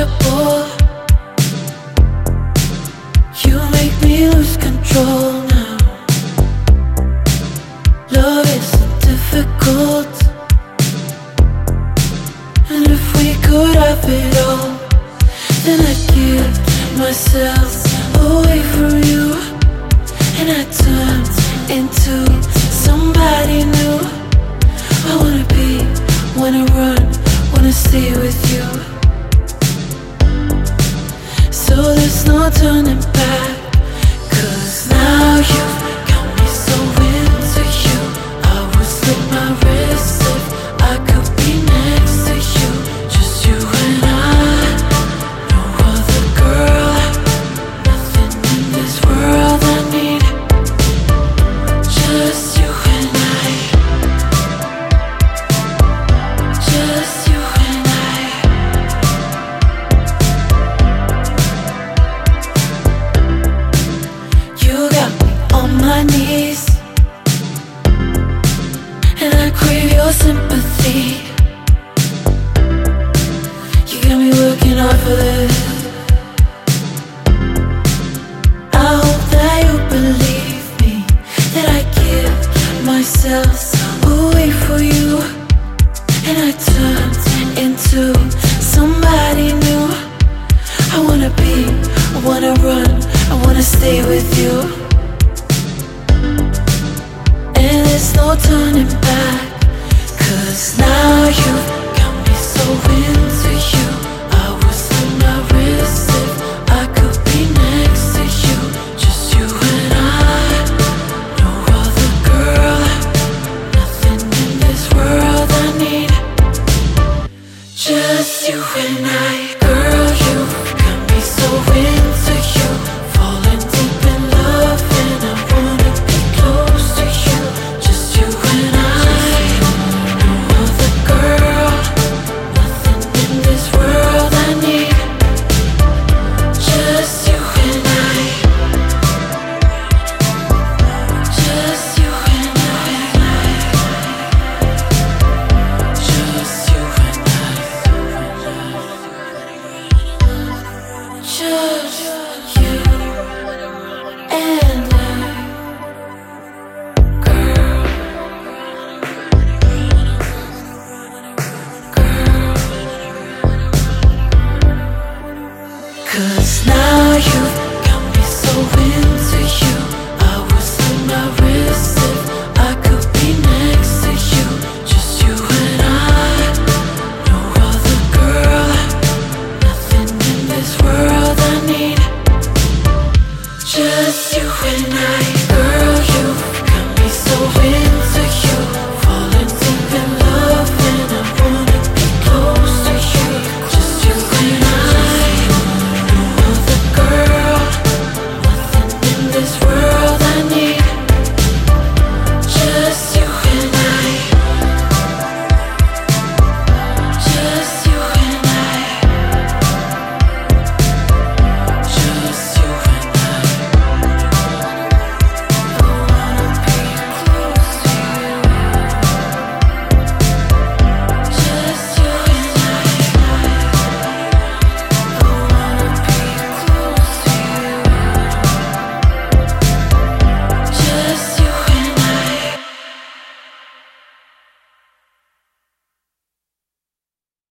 untouchable. You make me lose control now. Love is so difficult. And if we could have it all, then I'd give myself away for you. And I turned into there's no turning back. Crave your sympathy. You got me working hard for this. I hope that you believe me that I give myself away for you, and I turned into somebody new. I wanna be, I wanna run, I wanna stay with you. overnight Girl, you got me so in You and I, girl, you got me so in.